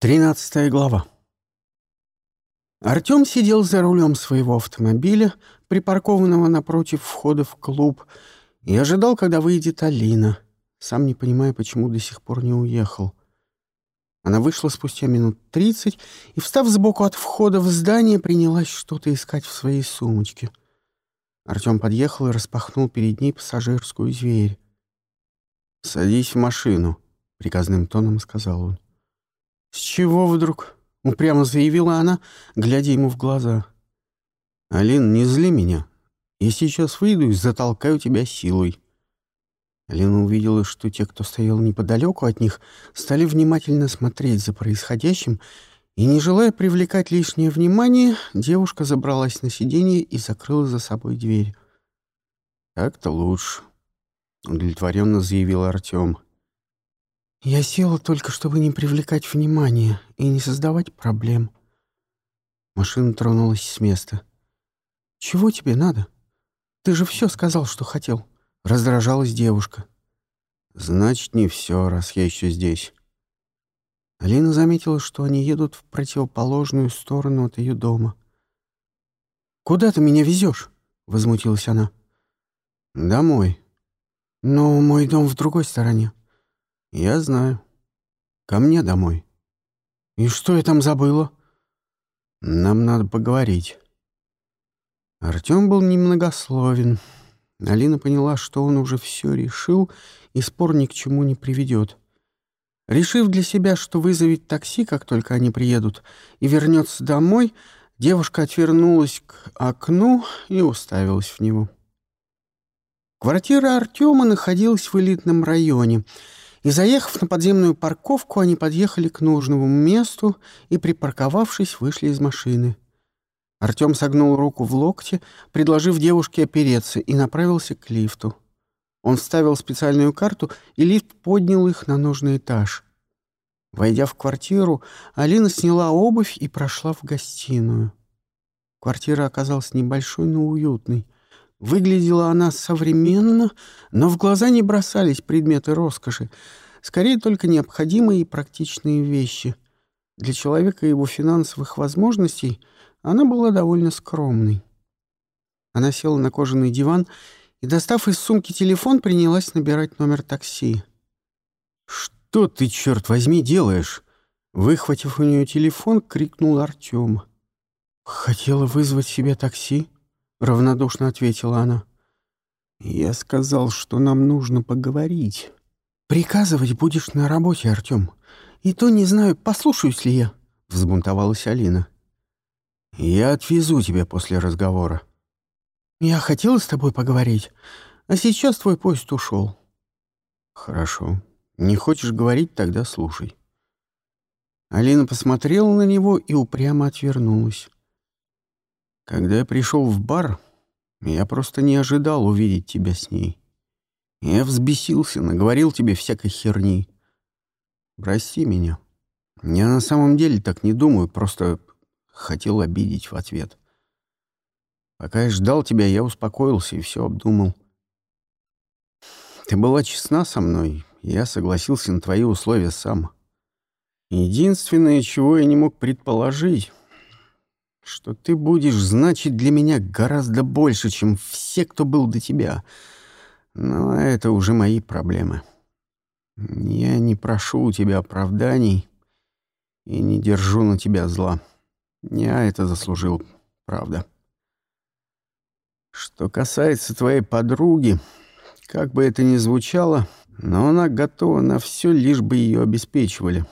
Тринадцатая глава. Артем сидел за рулем своего автомобиля, припаркованного напротив входа в клуб, и ожидал, когда выйдет Алина, сам не понимая, почему до сих пор не уехал. Она вышла спустя минут тридцать и, встав сбоку от входа в здание, принялась что-то искать в своей сумочке. Артем подъехал и распахнул перед ней пассажирскую дверь. «Садись в машину», — приказным тоном сказал он. «С чего вдруг?» — упрямо заявила она, глядя ему в глаза. «Алин, не зли меня. Я сейчас выйду и затолкаю тебя силой». Алина увидела, что те, кто стоял неподалеку от них, стали внимательно смотреть за происходящим, и, не желая привлекать лишнее внимание, девушка забралась на сиденье и закрыла за собой дверь. «Так-то лучше», — удовлетворенно заявил Артем. Я села только, чтобы не привлекать внимания и не создавать проблем. Машина тронулась с места. «Чего тебе надо? Ты же все сказал, что хотел», — раздражалась девушка. «Значит, не все, раз я еще здесь». Алина заметила, что они едут в противоположную сторону от ее дома. «Куда ты меня везешь?» — возмутилась она. «Домой». «Но мой дом в другой стороне». «Я знаю. Ко мне домой». «И что я там забыла?» «Нам надо поговорить». Артём был немногословен. Алина поняла, что он уже все решил, и спор ни к чему не приведет. Решив для себя, что вызовет такси, как только они приедут, и вернется домой, девушка отвернулась к окну и уставилась в него. Квартира Артема находилась в элитном районе — и, заехав на подземную парковку, они подъехали к нужному месту и, припарковавшись, вышли из машины. Артем согнул руку в локте, предложив девушке опереться, и направился к лифту. Он вставил специальную карту, и лифт поднял их на нужный этаж. Войдя в квартиру, Алина сняла обувь и прошла в гостиную. Квартира оказалась небольшой, но уютной — Выглядела она современно, но в глаза не бросались предметы роскоши, скорее только необходимые и практичные вещи. Для человека его финансовых возможностей она была довольно скромной. Она села на кожаный диван и, достав из сумки телефон, принялась набирать номер такси. «Что ты, черт возьми, делаешь?» Выхватив у нее телефон, крикнул Артем. «Хотела вызвать себе такси?» — равнодушно ответила она. «Я сказал, что нам нужно поговорить». «Приказывать будешь на работе, Артем. И то не знаю, послушаюсь ли я», — взбунтовалась Алина. «Я отвезу тебя после разговора». «Я хотела с тобой поговорить, а сейчас твой поезд ушел». «Хорошо. Не хочешь говорить, тогда слушай». Алина посмотрела на него и упрямо отвернулась. Когда я пришел в бар, я просто не ожидал увидеть тебя с ней. Я взбесился, наговорил тебе всякой херни. Прости меня. Я на самом деле так не думаю, просто хотел обидеть в ответ. Пока я ждал тебя, я успокоился и все обдумал. Ты была честна со мной, я согласился на твои условия сам. Единственное, чего я не мог предположить, что ты будешь значить для меня гораздо больше, чем все, кто был до тебя. Но это уже мои проблемы. Я не прошу у тебя оправданий и не держу на тебя зла. Я это заслужил, правда. Что касается твоей подруги, как бы это ни звучало, но она готова на все, лишь бы ее обеспечивали.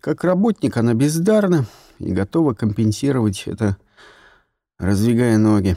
Как работник она бездарна, и готова компенсировать это, раздвигая ноги.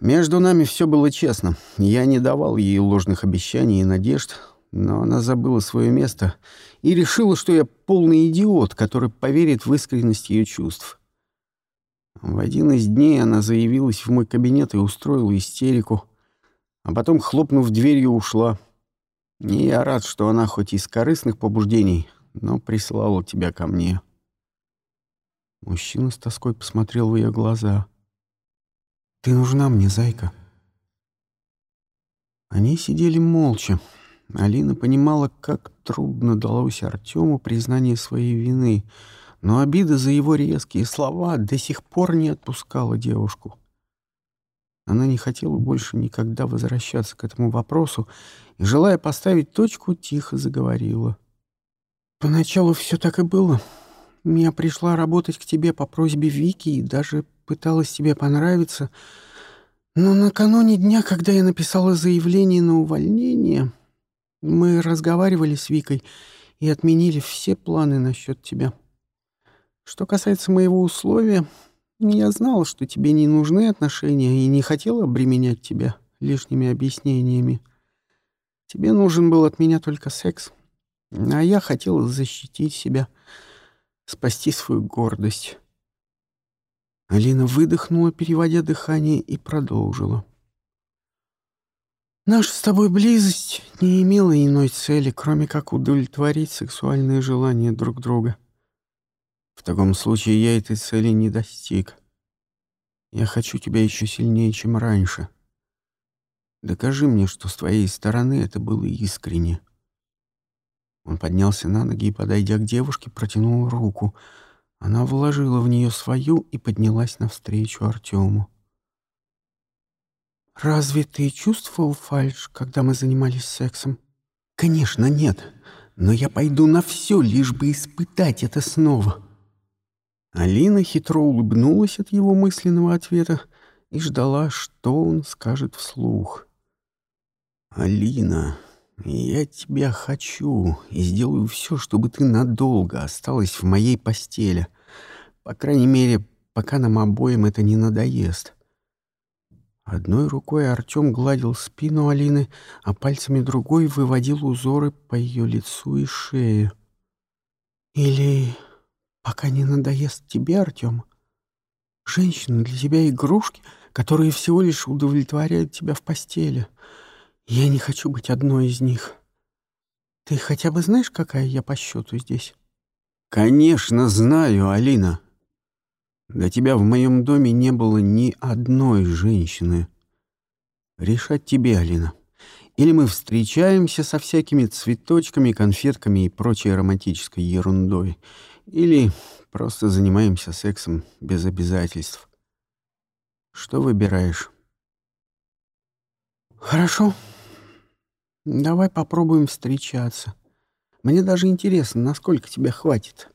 Между нами все было честно. Я не давал ей ложных обещаний и надежд, но она забыла свое место и решила, что я полный идиот, который поверит в искренность ее чувств. В один из дней она заявилась в мой кабинет и устроила истерику, а потом, хлопнув дверью, ушла. И я рад, что она хоть из корыстных побуждений, но прислала тебя ко мне. Мужчина с тоской посмотрел в ее глаза. «Ты нужна мне, зайка». Они сидели молча. Алина понимала, как трудно далось Артему признание своей вины, но обида за его резкие слова до сих пор не отпускала девушку. Она не хотела больше никогда возвращаться к этому вопросу и, желая поставить точку, тихо заговорила. «Поначалу все так и было. Я пришла работать к тебе по просьбе Вики и даже пыталась тебе понравиться. Но накануне дня, когда я написала заявление на увольнение, мы разговаривали с Викой и отменили все планы насчет тебя. Что касается моего условия, я знала, что тебе не нужны отношения и не хотела обременять тебя лишними объяснениями. Тебе нужен был от меня только секс, а я хотела защитить себя, спасти свою гордость. Алина выдохнула, переводя дыхание, и продолжила. Наша с тобой близость не имела иной цели, кроме как удовлетворить сексуальные желания друг друга. В таком случае я этой цели не достиг. Я хочу тебя еще сильнее, чем раньше. Докажи мне, что с твоей стороны это было искренне. Он поднялся на ноги и, подойдя к девушке, протянул руку. Она вложила в нее свою и поднялась навстречу Артему. «Разве ты чувствовал фальшь, когда мы занимались сексом?» «Конечно, нет. Но я пойду на все, лишь бы испытать это снова». Алина хитро улыбнулась от его мысленного ответа и ждала, что он скажет вслух. «Алина, я тебя хочу и сделаю все, чтобы ты надолго осталась в моей постели. По крайней мере, пока нам обоим это не надоест». Одной рукой Артем гладил спину Алины, а пальцами другой выводил узоры по ее лицу и шее. «Или пока не надоест тебе, Артем. Женщины для тебя игрушки, которые всего лишь удовлетворяют тебя в постели. Я не хочу быть одной из них. Ты хотя бы знаешь, какая я по счету здесь?» «Конечно знаю, Алина. До тебя в моем доме не было ни одной женщины. Решать тебе, Алина. Или мы встречаемся со всякими цветочками, конфетками и прочей романтической ерундой, или просто занимаемся сексом без обязательств. Что выбираешь? Хорошо. Давай попробуем встречаться. Мне даже интересно, насколько тебя хватит.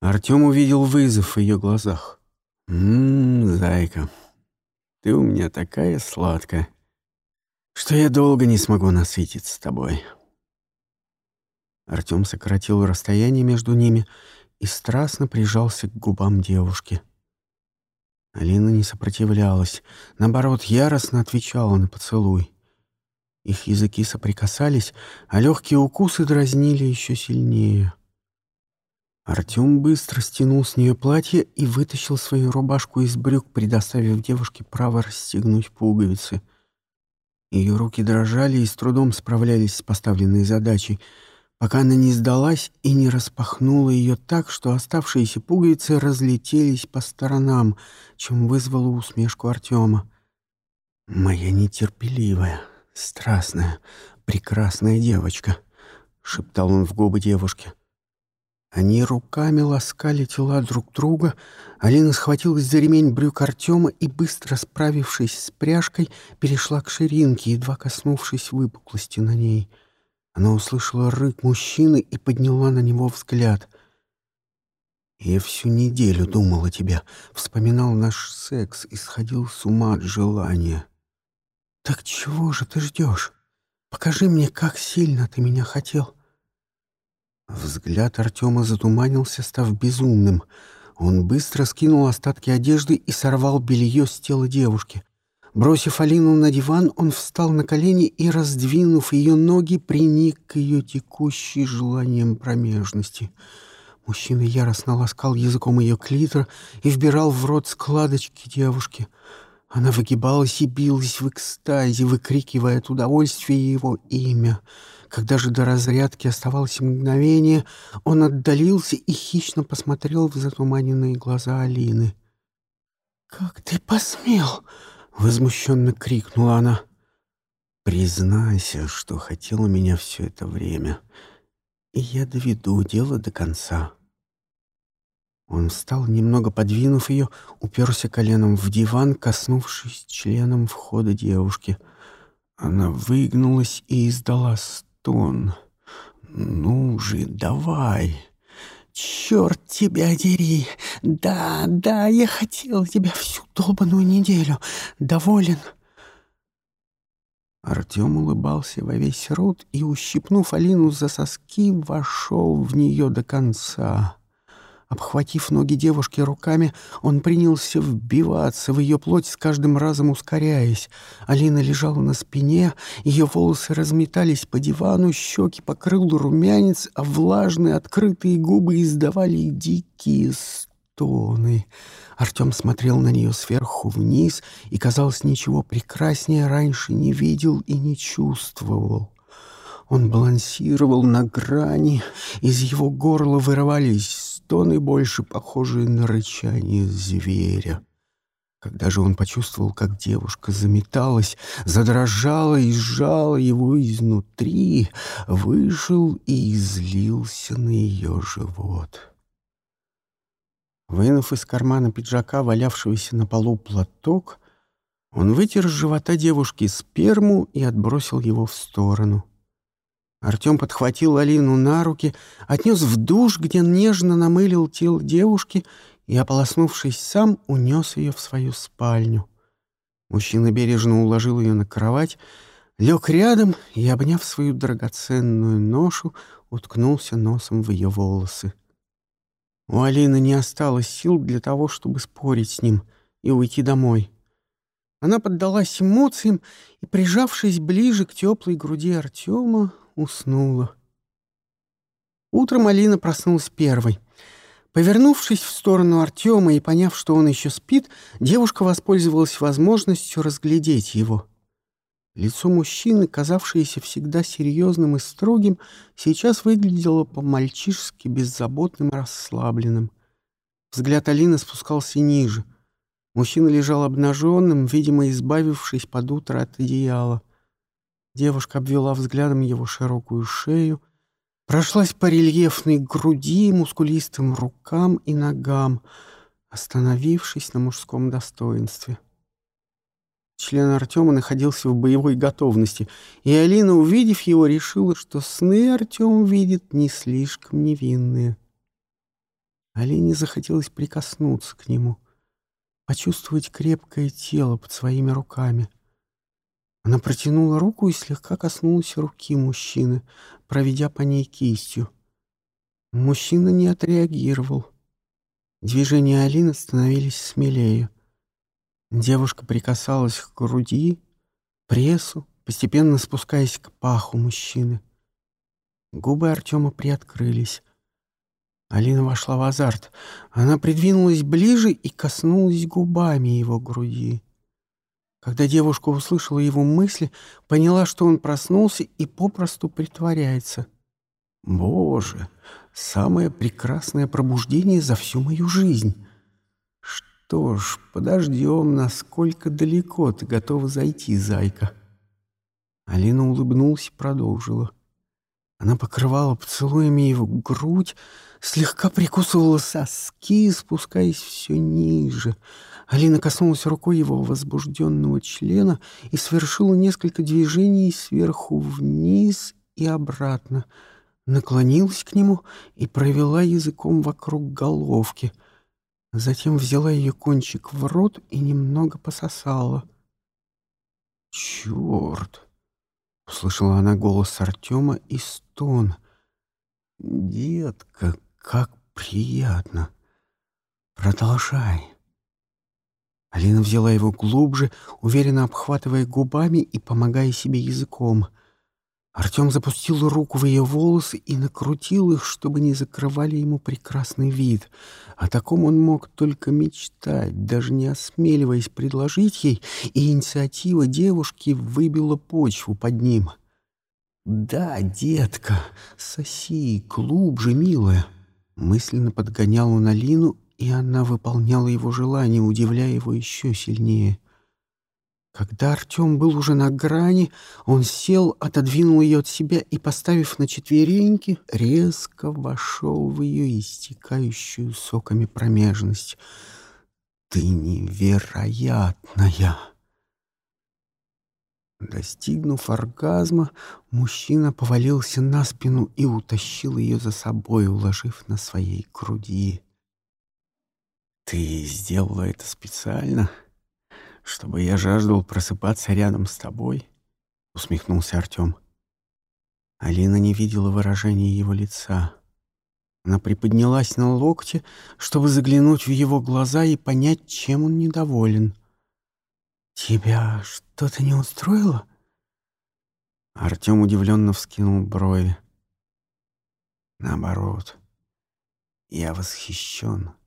Артём увидел вызов в ее глазах. «Ммм, зайка, ты у меня такая сладкая, что я долго не смогу насытиться тобой». Артём сократил расстояние между ними и страстно прижался к губам девушки. Алина не сопротивлялась, наоборот, яростно отвечала на поцелуй. Их языки соприкасались, а легкие укусы дразнили еще сильнее. Артём быстро стянул с нее платье и вытащил свою рубашку из брюк, предоставив девушке право расстегнуть пуговицы. Ее руки дрожали и с трудом справлялись с поставленной задачей — пока она не сдалась и не распахнула ее так, что оставшиеся пуговицы разлетелись по сторонам, чем вызвало усмешку Артема. «Моя нетерпеливая, страстная, прекрасная девочка», — шептал он в губы девушки. Они руками ласкали тела друг друга. Алина схватилась за ремень брюк Артема и, быстро справившись с пряжкой, перешла к ширинке, едва коснувшись выпуклости на ней — она услышала рык мужчины и подняла на него взгляд. «Я всю неделю думал о тебе, вспоминал наш секс и сходил с ума от желания». «Так чего же ты ждешь? Покажи мне, как сильно ты меня хотел». Взгляд Артема затуманился, став безумным. Он быстро скинул остатки одежды и сорвал белье с тела девушки. Бросив Алину на диван, он встал на колени и, раздвинув ее ноги, приник к ее текущей желанием промежности. Мужчина яростно ласкал языком ее клитор и вбирал в рот складочки девушки. Она выгибалась и билась в экстазе, выкрикивая от удовольствия его имя. Когда же до разрядки оставалось мгновение, он отдалился и хищно посмотрел в затуманенные глаза Алины. «Как ты посмел!» Возмущенно крикнула она. Признайся, что хотела меня все это время, и я доведу дело до конца. Он встал, немного подвинув ее, уперся коленом в диван, коснувшись членом входа девушки. Она выгнулась и издала стон. «Ну же, давай!» «Черт тебя дери! Да, да, я хотел тебя всю долбаную неделю. Доволен?» Артем улыбался во весь рот и, ущипнув Алину за соски, вошел в нее до конца. Обхватив ноги девушки руками, он принялся вбиваться в ее плоть, с каждым разом ускоряясь. Алина лежала на спине, ее волосы разметались по дивану, щеки покрыл румянец, а влажные открытые губы издавали дикие стоны. Артем смотрел на нее сверху вниз и, казалось, ничего прекраснее раньше не видел и не чувствовал. Он балансировал на грани, из его горла вырывались стоны, больше похожие на рычание зверя. Когда же он почувствовал, как девушка заметалась, задрожала и сжала его изнутри, вышел и излился на ее живот. Вынув из кармана пиджака, валявшегося на полу платок, он вытер с живота девушки сперму и отбросил его в сторону. Артем подхватил Алину на руки, отнес в душ, где нежно намылил тело девушки и, ополоснувшись сам, унес ее в свою спальню. Мужчина бережно уложил ее на кровать, лег рядом и, обняв свою драгоценную ношу, уткнулся носом в ее волосы. У Алины не осталось сил для того, чтобы спорить с ним и уйти домой. Она поддалась эмоциям и, прижавшись ближе к теплой груди Артема, уснула. Утром Алина проснулась первой. Повернувшись в сторону Артема и поняв, что он еще спит, девушка воспользовалась возможностью разглядеть его. Лицо мужчины, казавшееся всегда серьезным и строгим, сейчас выглядело по-мальчишески беззаботным и расслабленным. Взгляд Алины спускался ниже. Мужчина лежал обнаженным, видимо, избавившись под утро от одеяла. Девушка обвела взглядом его широкую шею, прошлась по рельефной груди, мускулистым рукам и ногам, остановившись на мужском достоинстве. Член Артема находился в боевой готовности, и Алина, увидев его, решила, что сны Артем видит не слишком невинные. Алине захотелось прикоснуться к нему, почувствовать крепкое тело под своими руками — она протянула руку и слегка коснулась руки мужчины, проведя по ней кистью. Мужчина не отреагировал. Движения Алины становились смелее. Девушка прикасалась к груди, прессу, постепенно спускаясь к паху мужчины. Губы Артема приоткрылись. Алина вошла в азарт. Она придвинулась ближе и коснулась губами его груди. Когда девушка услышала его мысли, поняла, что он проснулся и попросту притворяется. «Боже, самое прекрасное пробуждение за всю мою жизнь!» «Что ж, подождем, насколько далеко ты готова зайти, зайка?» Алина улыбнулась и продолжила. Она покрывала поцелуями его грудь, слегка прикусывала соски, спускаясь все ниже — Алина коснулась рукой его возбужденного члена и совершила несколько движений сверху вниз и обратно. Наклонилась к нему и провела языком вокруг головки. Затем взяла ее кончик в рот и немного пососала. «Черт!» — услышала она голос Артема и стон. «Детка, как приятно! Продолжай!» Алина взяла его глубже, уверенно обхватывая губами и помогая себе языком. Артем запустил руку в ее волосы и накрутил их, чтобы не закрывали ему прекрасный вид. О таком он мог только мечтать, даже не осмеливаясь предложить ей, и инициатива девушки выбила почву под ним. «Да, детка, соси, глубже, милая!» Мысленно подгонял он Алину и она выполняла его желание, удивляя его еще сильнее. Когда Артем был уже на грани, он сел, отодвинул ее от себя и, поставив на четвереньки, резко вошел в ее истекающую соками промежность. «Ты невероятная!» Достигнув оргазма, мужчина повалился на спину и утащил ее за собой, уложив на своей груди. «Ты сделала это специально?» чтобы я жаждал просыпаться рядом с тобой?» — усмехнулся Артем. Алина не видела выражения его лица. Она приподнялась на локте, чтобы заглянуть в его глаза и понять, чем он недоволен. «Тебя что-то не устроило?» Артем удивленно вскинул брови. «Наоборот, я восхищен